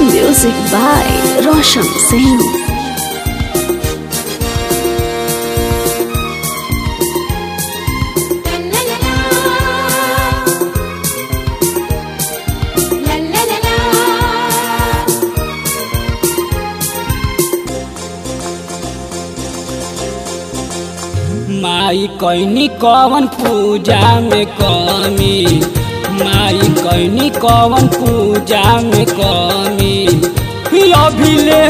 Music by Roshan Singh. माई कैनी कवन पूजा में कमी माई कैनी कवन पूजा में कमी। अभिले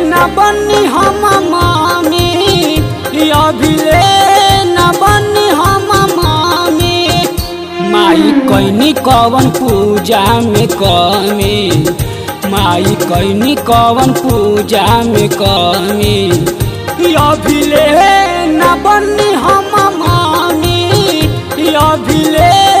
न बनी हम मामी। अभिले न बनी हम मामी। माई कैनी कवन पूजा में कमी। माई कैनी कवन पूजा में कमी। अभिले न बनी हम मामी। अभिले न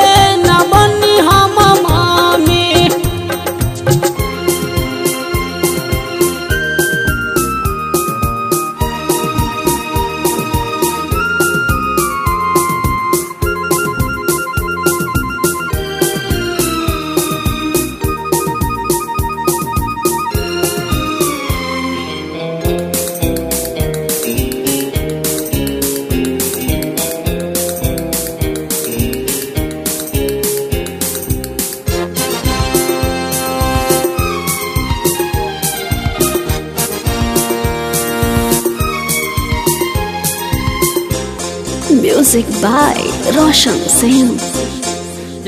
Music by Roshan Singh.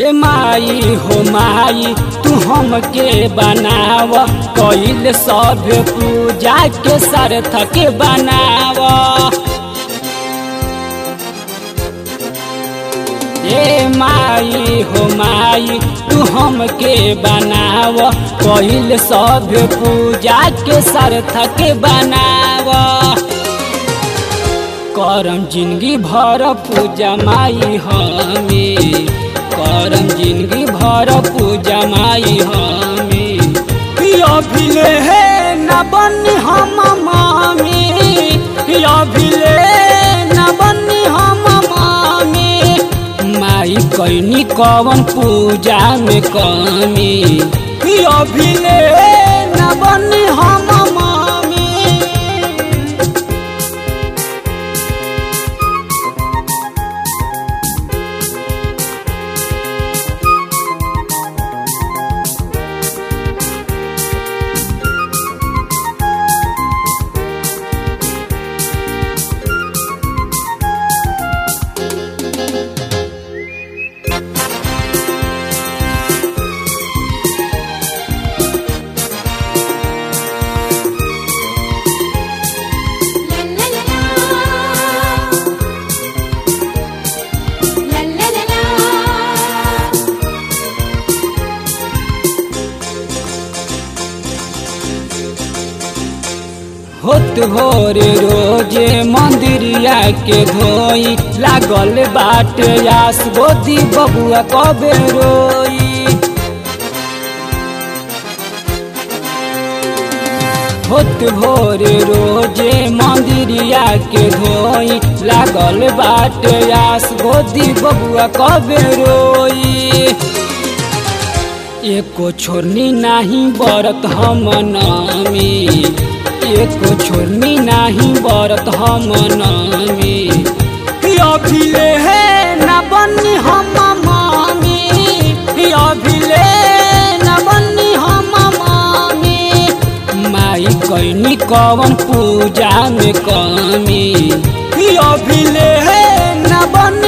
ए माई हो माई, तू हमके बनाव। कैल सब पूजा के सार्थक बनाव। ए माई हो माई, तू हम के बनाव। कैल सब पूजा के सार्थक बनाव। करम ज़िंदगी भर पूजा माई हमें। करम ज़िंदगी भर पूजा माई हमें। अभिले है न बनी हम मामी। अभिले न बनी हम मामी। माई कैनी कवन पूजा में कमी। अभिले होत भोर रोजे मंदिरिया के धोई लागल बाट आस गोदी बबुआ कबे रोई होत भोर रोजे मंदिरिया के धोई लागल बाट आस गोदी बबुआ कबे रोई एको छोड़नी नाही बरत हम नामी एको छोड़नी नाही, बरत हम नामी। अभिले न बनी हम मामी। अभिले न बनी हम मामी। माई कैनी कवन पूजा में कमी। अभिले है न बनी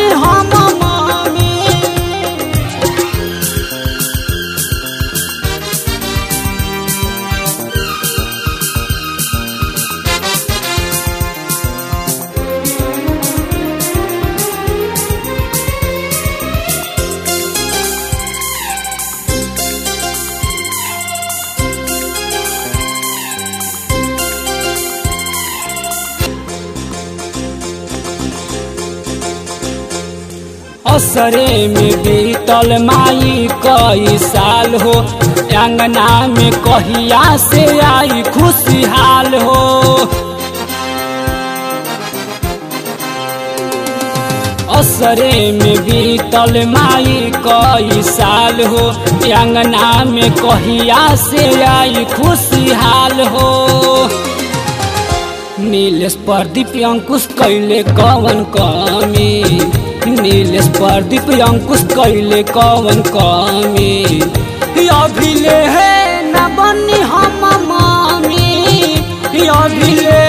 असरे में बीतल माई कई साल हो। अंगना में कहिया से आई खुशहाल हो। असरे में बीतल माई कई साल हो। अंगना में कहिया से आई खुशहाल हो। नीलेश प्रदीप अंकुश कैले कवन कमी। स्पर्धित अंकुश कैले कवन कमी। अभिले है न बनी हम मामी अभिले